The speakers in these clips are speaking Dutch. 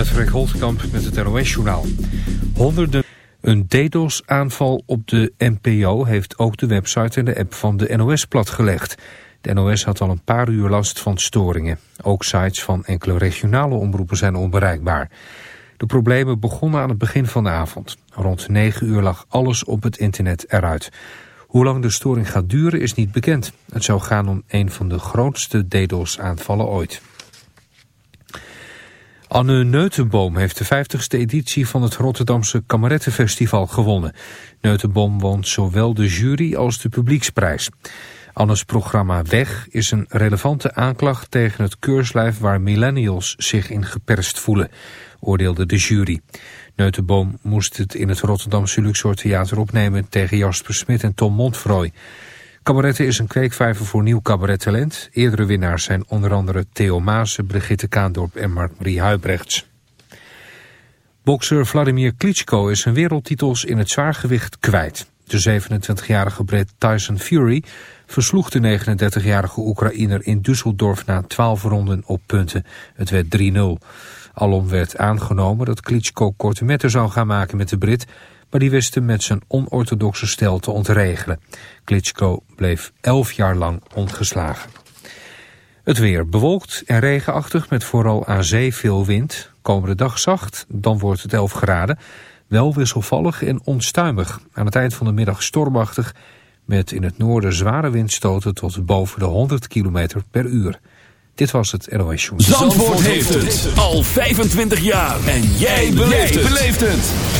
Patrick Holtkamp met het NOS-journaal. Honderden... Een DDoS-aanval op de NPO heeft ook de website en de app van de NOS platgelegd. De NOS had al een paar uur last van storingen. Ook sites van enkele regionale omroepen zijn onbereikbaar. De problemen begonnen aan het begin van de avond. Rond 9 uur lag alles op het internet eruit. Hoe lang de storing gaat duren is niet bekend. Het zou gaan om een van de grootste DDoS-aanvallen ooit. Anne Neutenboom heeft de 50ste editie van het Rotterdamse Kamerettenfestival gewonnen. Neutenboom won zowel de jury als de publieksprijs. Annes programma Weg is een relevante aanklacht tegen het keurslijf waar millennials zich in geperst voelen, oordeelde de jury. Neutenboom moest het in het Rotterdamse Luxor Theater opnemen tegen Jasper Smit en Tom Montfroy. Cabaretten is een kweekvijver voor nieuw cabarettalent. Eerdere winnaars zijn onder andere Theo Maassen, Brigitte Kaandorp en Mark-Marie Huibrechts. Bokser Vladimir Klitschko is zijn wereldtitels in het zwaargewicht kwijt. De 27-jarige Brit Tyson Fury versloeg de 39-jarige Oekraïner in Düsseldorf na 12 ronden op punten. Het werd 3-0. Alom werd aangenomen dat Klitschko korte metten zou gaan maken met de Brit maar die wist hem met zijn onorthodoxe stijl te ontregelen. Klitschko bleef elf jaar lang ongeslagen. Het weer bewolkt en regenachtig met vooral aan zee veel wind. Komende dag zacht, dan wordt het 11 graden. Wel wisselvallig en onstuimig. Aan het eind van de middag stormachtig met in het noorden zware windstoten tot boven de 100 km per uur. Dit was het NOS. Zandvoort, Zandvoort heeft het al 25 jaar. En jij beleeft het.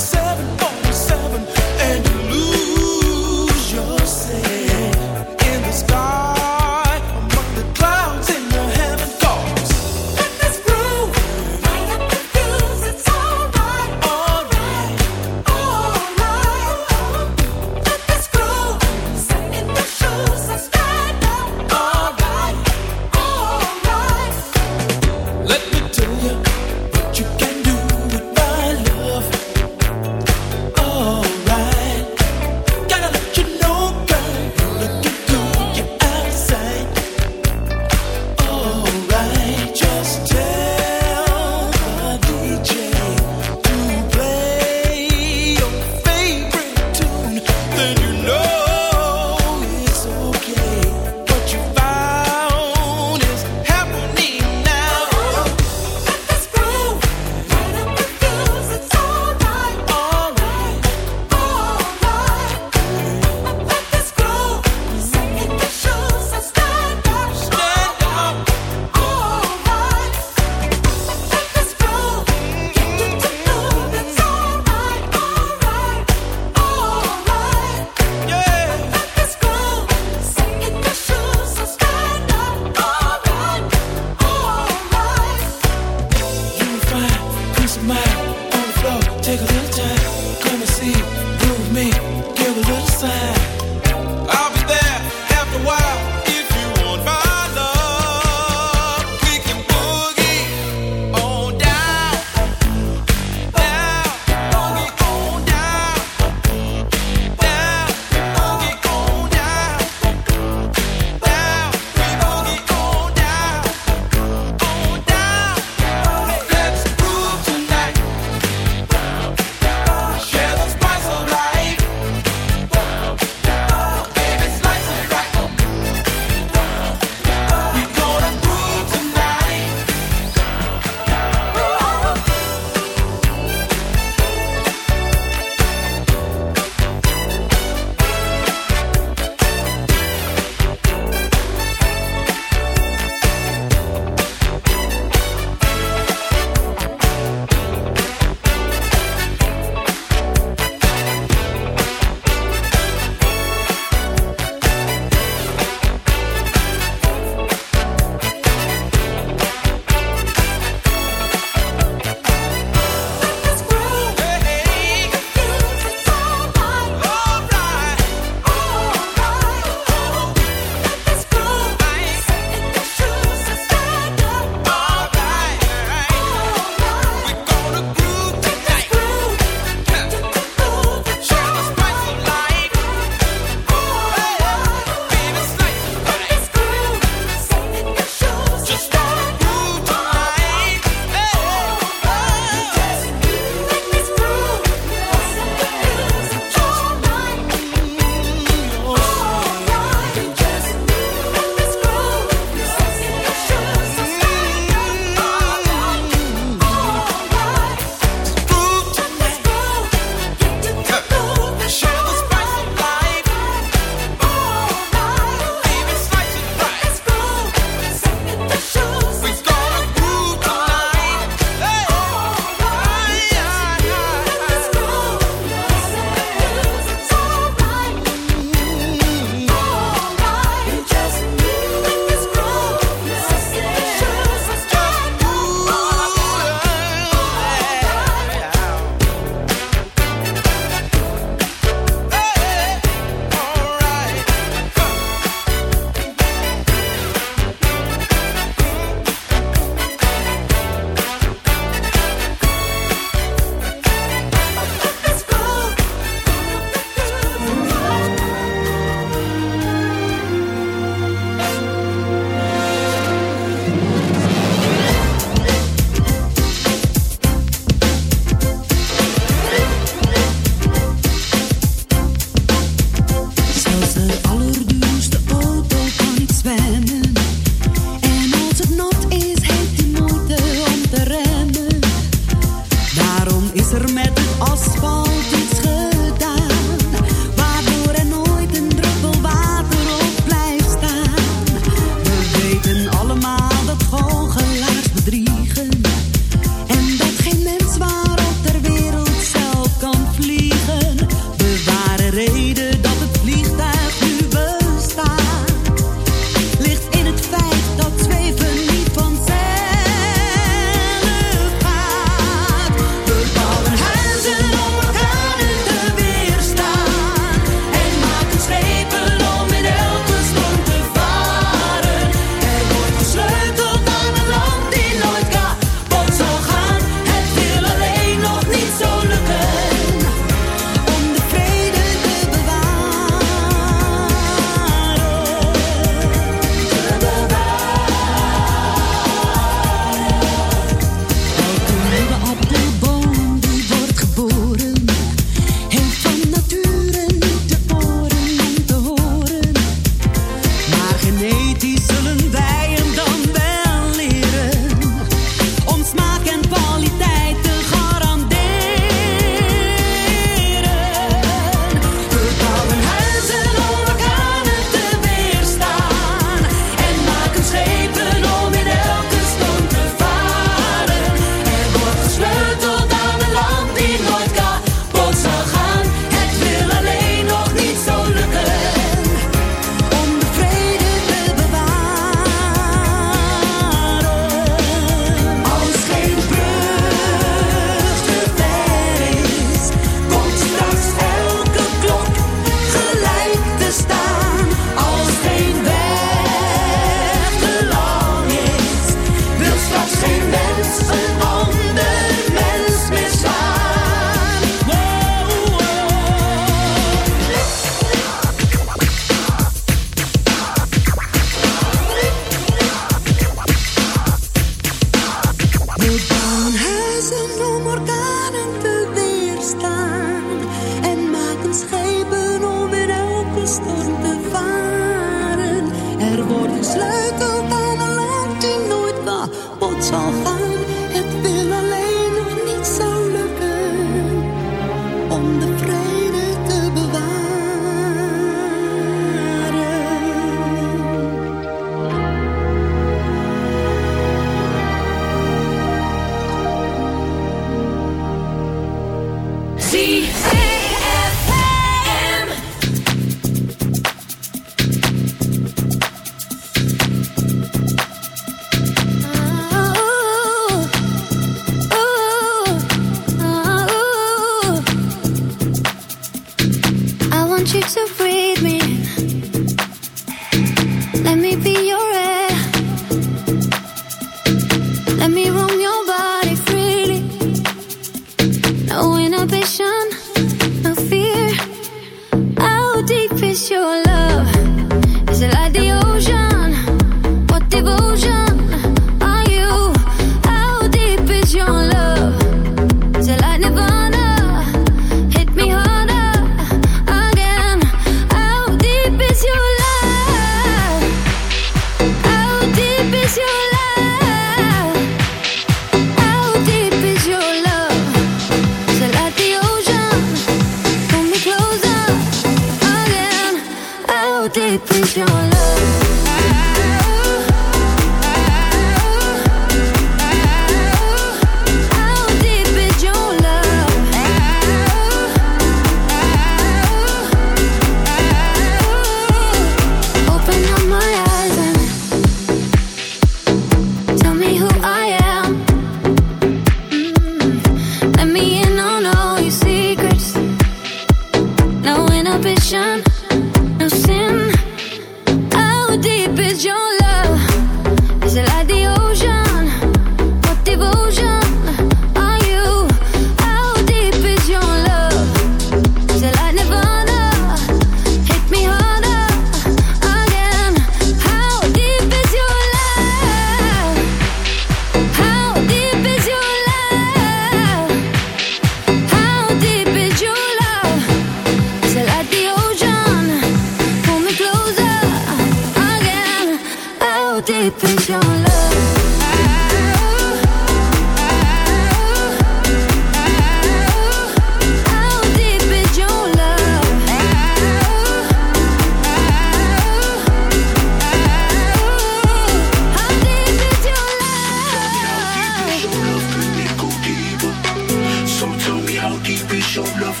love?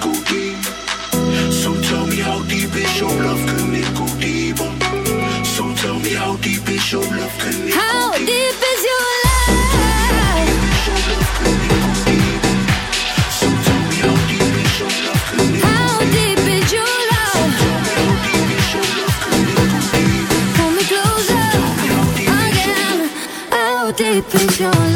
Go deep? So tell me how deep is your love? Me go deep? So tell me how deep is your love? Me how deep is your love? How deep is your love?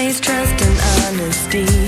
Misplaced trust and honesty.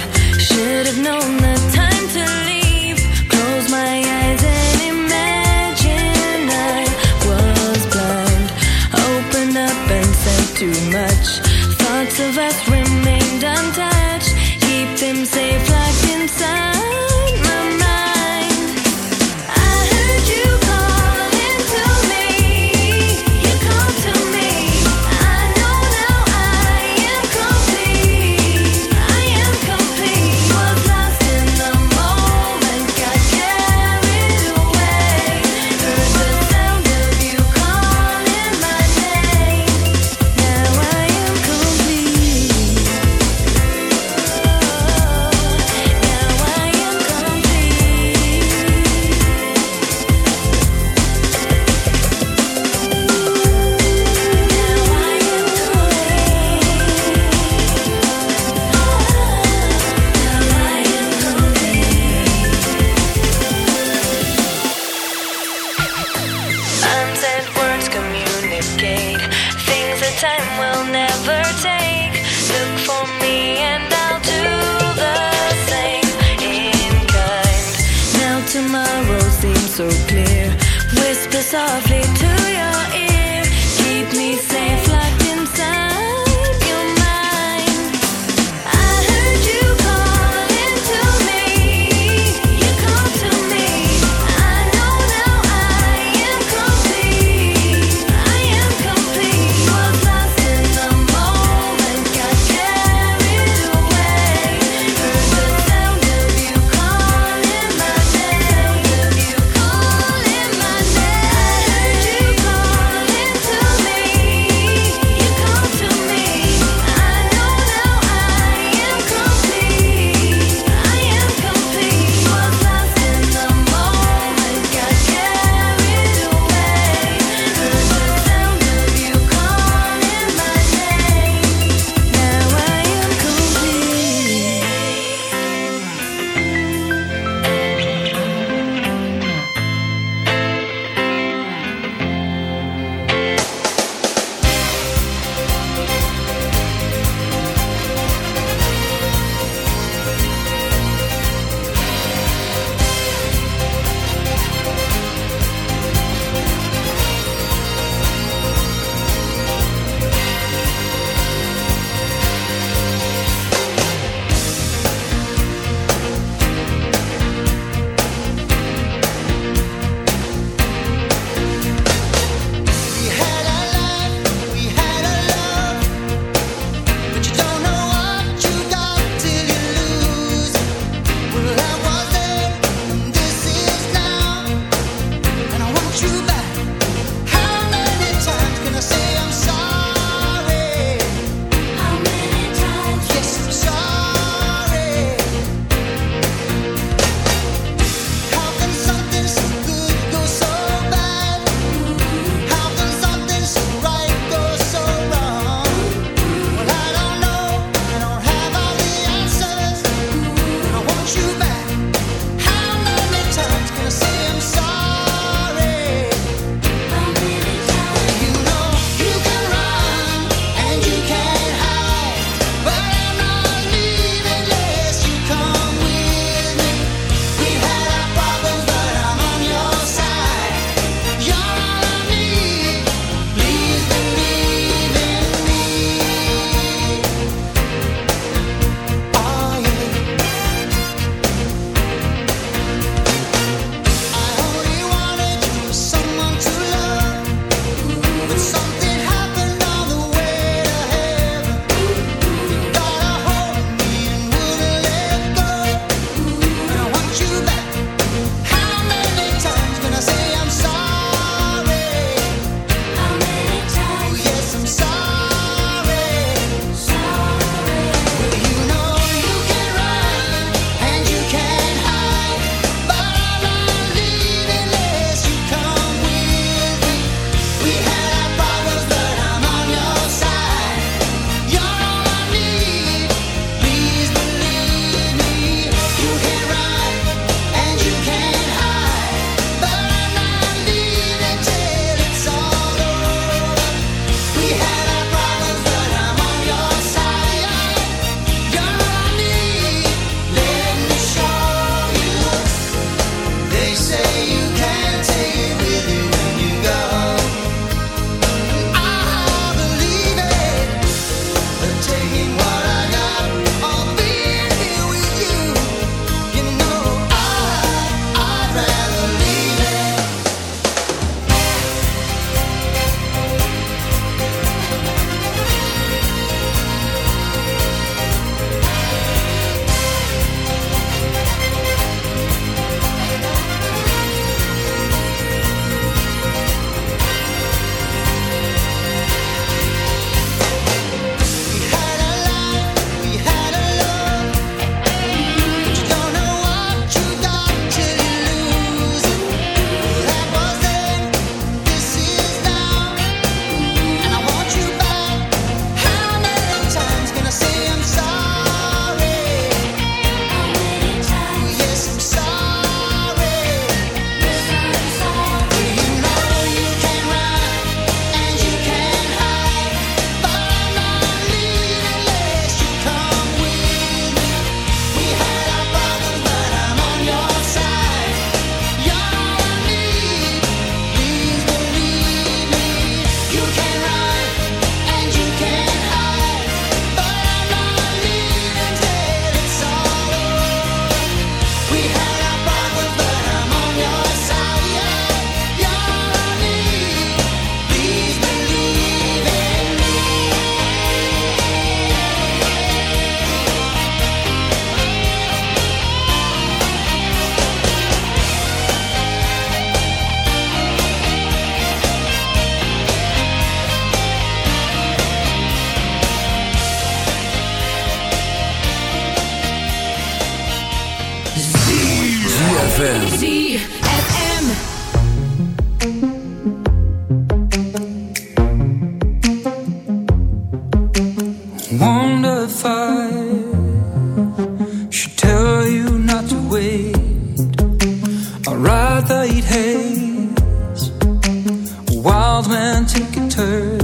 winter,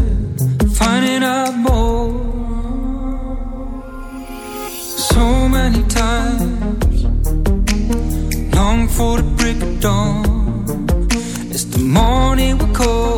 finding out more. So many times, long for the break of dawn. It's the morning we call.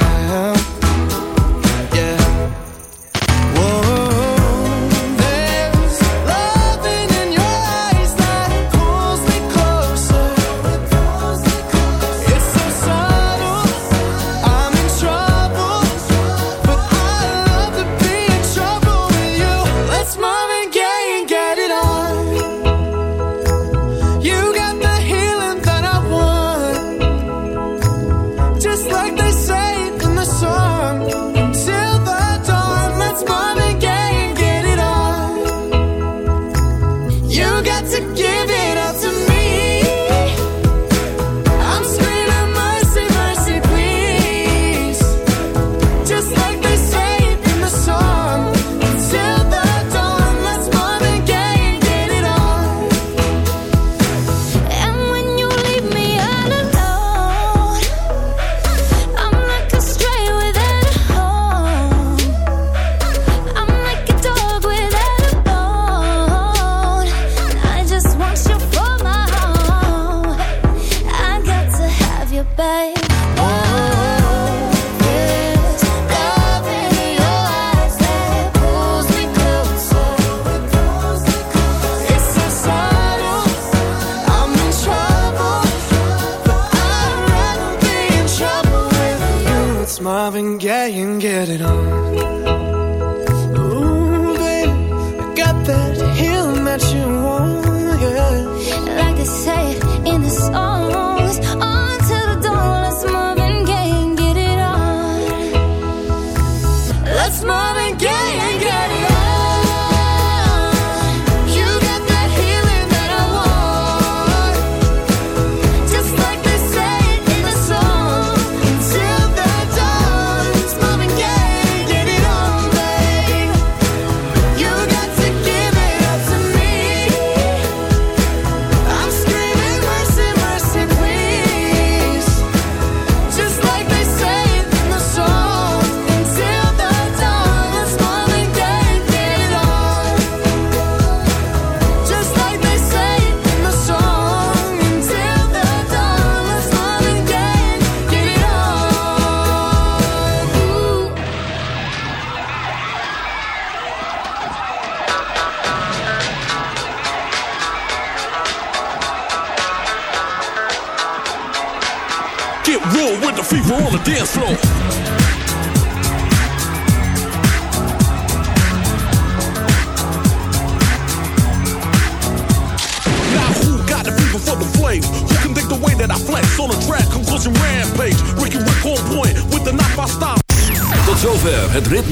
and yeah, you can get it on.